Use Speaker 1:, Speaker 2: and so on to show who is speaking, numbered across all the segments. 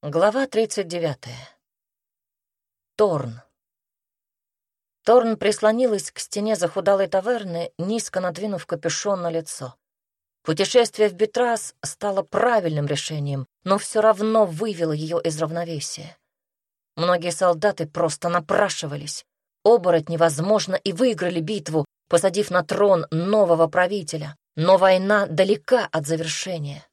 Speaker 1: Глава 39. Торн. Торн прислонилась к стене захудалой таверны, низко надвинув капюшон на лицо. Путешествие в Бетрас стало правильным решением, но все равно вывело ее из равновесия. Многие солдаты просто напрашивались. Оборотни, возможно, и выиграли битву, посадив на трон нового правителя, но война далека от завершения.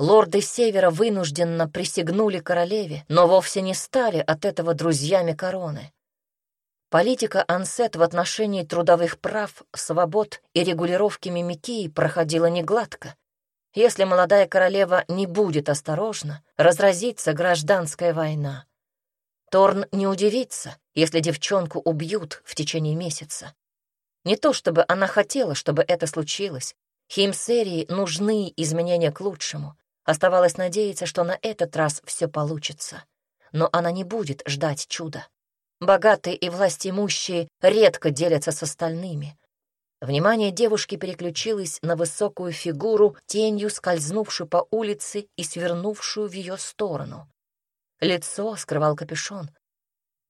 Speaker 1: Лорды Севера вынужденно присягнули королеве, но вовсе не стали от этого друзьями короны. Политика Ансет в отношении трудовых прав, свобод и регулировки мимикии проходила негладко. Если молодая королева не будет осторожна, разразится гражданская война. Торн не удивится, если девчонку убьют в течение месяца. Не то чтобы она хотела, чтобы это случилось. Химсерии нужны изменения к лучшему. Оставалось надеяться, что на этот раз все получится. Но она не будет ждать чуда. Богатые и властимущие редко делятся с остальными. Внимание девушки переключилось на высокую фигуру, тенью скользнувшую по улице и свернувшую в ее сторону. Лицо скрывал капюшон.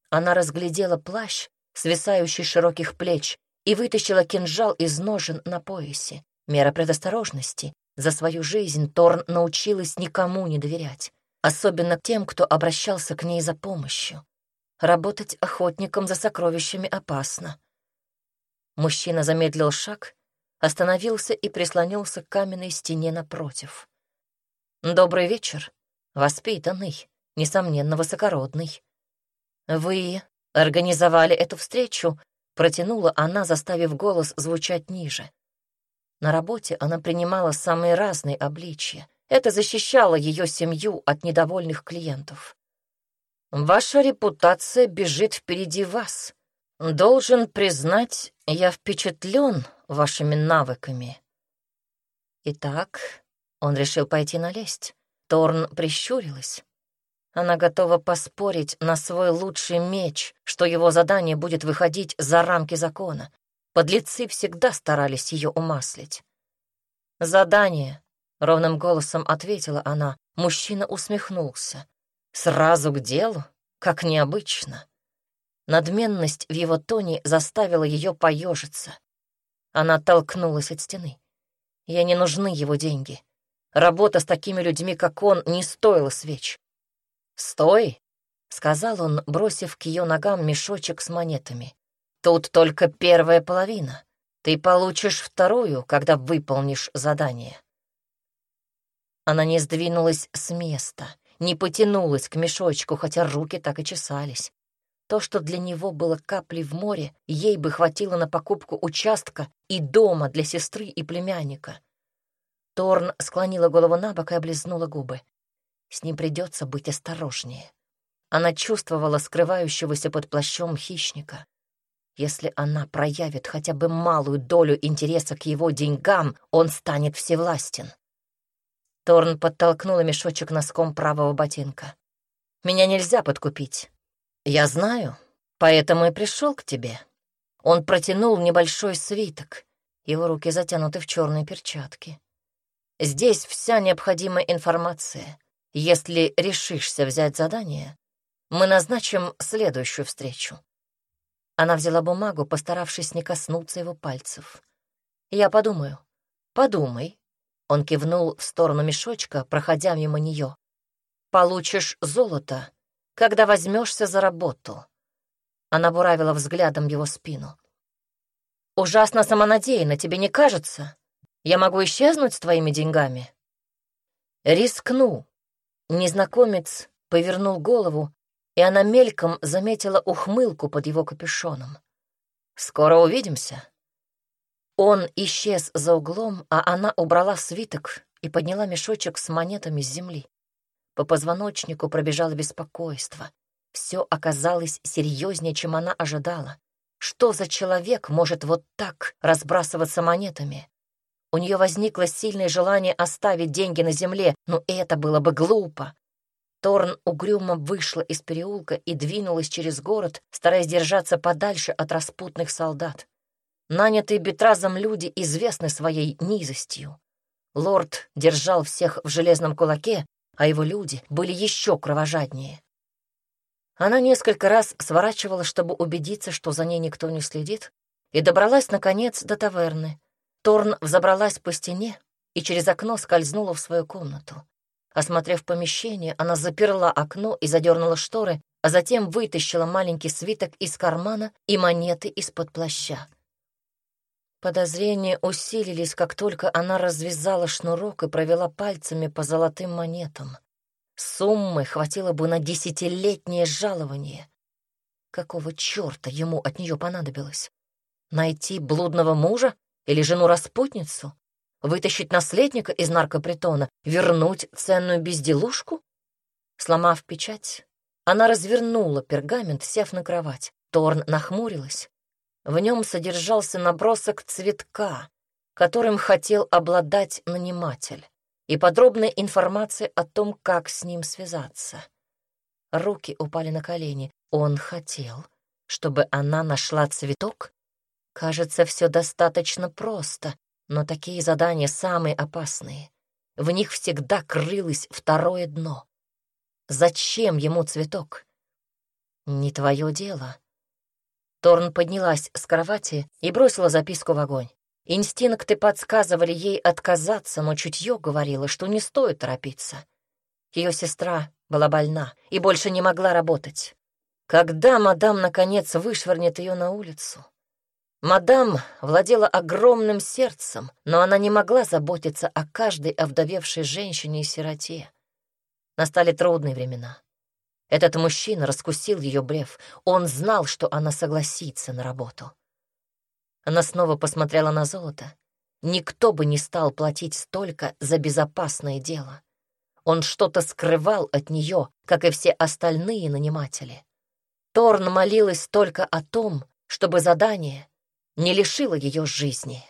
Speaker 1: Она разглядела плащ, свисающий с широких плеч, и вытащила кинжал из ножен на поясе. Мера предосторожности, за свою жизнь Торн научилась никому не доверять, особенно тем, кто обращался к ней за помощью. Работать охотником за сокровищами опасно. Мужчина замедлил шаг, остановился и прислонился к каменной стене напротив. «Добрый вечер, воспитанный, несомненно, высокородный. Вы организовали эту встречу?» Протянула она, заставив голос звучать ниже. На работе она принимала самые разные обличья. Это защищало ее семью от недовольных клиентов. «Ваша репутация бежит впереди вас. Должен признать, я впечатлен вашими навыками». Итак, он решил пойти налезть. Торн прищурилась. Она готова поспорить на свой лучший меч, что его задание будет выходить за рамки закона. Подлецы всегда старались ее умаслить. «Задание», — ровным голосом ответила она. Мужчина усмехнулся. «Сразу к делу? Как необычно». Надменность в его тоне заставила ее поежиться. Она толкнулась от стены. Ей не нужны его деньги. Работа с такими людьми, как он, не стоила свеч. «Стой!» — сказал он, бросив к ее ногам мешочек с монетами. Тут только первая половина. Ты получишь вторую, когда выполнишь задание. Она не сдвинулась с места, не потянулась к мешочку, хотя руки так и чесались. То, что для него было каплей в море, ей бы хватило на покупку участка и дома для сестры и племянника. Торн склонила голову на бок и облизнула губы. С ним придется быть осторожнее. Она чувствовала скрывающегося под плащом хищника. Если она проявит хотя бы малую долю интереса к его деньгам, он станет всевластен. Торн подтолкнула мешочек носком правого ботинка. «Меня нельзя подкупить. Я знаю, поэтому и пришел к тебе». Он протянул небольшой свиток. Его руки затянуты в черные перчатки. «Здесь вся необходимая информация. Если решишься взять задание, мы назначим следующую встречу. Она взяла бумагу, постаравшись не коснуться его пальцев. «Я подумаю». «Подумай». Он кивнул в сторону мешочка, проходя мимо нее. «Получишь золото, когда возьмешься за работу». Она буравила взглядом его спину. «Ужасно самонадеянно, тебе не кажется? Я могу исчезнуть с твоими деньгами?» «Рискну». Незнакомец повернул голову, и она мельком заметила ухмылку под его капюшоном. «Скоро увидимся». Он исчез за углом, а она убрала свиток и подняла мешочек с монетами с земли. По позвоночнику пробежало беспокойство. Все оказалось серьезнее, чем она ожидала. Что за человек может вот так разбрасываться монетами? У нее возникло сильное желание оставить деньги на земле, но это было бы глупо. Торн угрюмо вышла из переулка и двинулась через город, стараясь держаться подальше от распутных солдат. Нанятые Бетразом люди известны своей низостью. Лорд держал всех в железном кулаке, а его люди были еще кровожаднее. Она несколько раз сворачивала, чтобы убедиться, что за ней никто не следит, и добралась, наконец, до таверны. Торн взобралась по стене и через окно скользнула в свою комнату. Осмотрев помещение, она заперла окно и задернула шторы, а затем вытащила маленький свиток из кармана и монеты из-под плаща. Подозрения усилились, как только она развязала шнурок и провела пальцами по золотым монетам. Суммы хватило бы на десятилетнее жалование. Какого черта ему от нее понадобилось? Найти блудного мужа или жену-распутницу? Вытащить наследника из наркопритона? Вернуть ценную безделушку? Сломав печать, она развернула пергамент, сев на кровать. Торн нахмурилась. В нем содержался набросок цветка, которым хотел обладать наниматель, и подробная информация о том, как с ним связаться. Руки упали на колени. Он хотел, чтобы она нашла цветок? Кажется, все достаточно просто, но такие задания самые опасные. В них всегда крылось второе дно. Зачем ему цветок? Не твое дело. Торн поднялась с кровати и бросила записку в огонь. Инстинкты подсказывали ей отказаться, но чутье говорило, что не стоит торопиться. Ее сестра была больна и больше не могла работать. Когда мадам, наконец, вышвырнет ее на улицу? Мадам владела огромным сердцем, но она не могла заботиться о каждой овдовевшей женщине и сироте. Настали трудные времена. Этот мужчина раскусил ее блеф. Он знал, что она согласится на работу. Она снова посмотрела на золото. Никто бы не стал платить столько за безопасное дело. Он что-то скрывал от нее, как и все остальные наниматели. Торн молилась только о том, чтобы задание не лишило ее жизни.